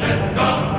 Let's go.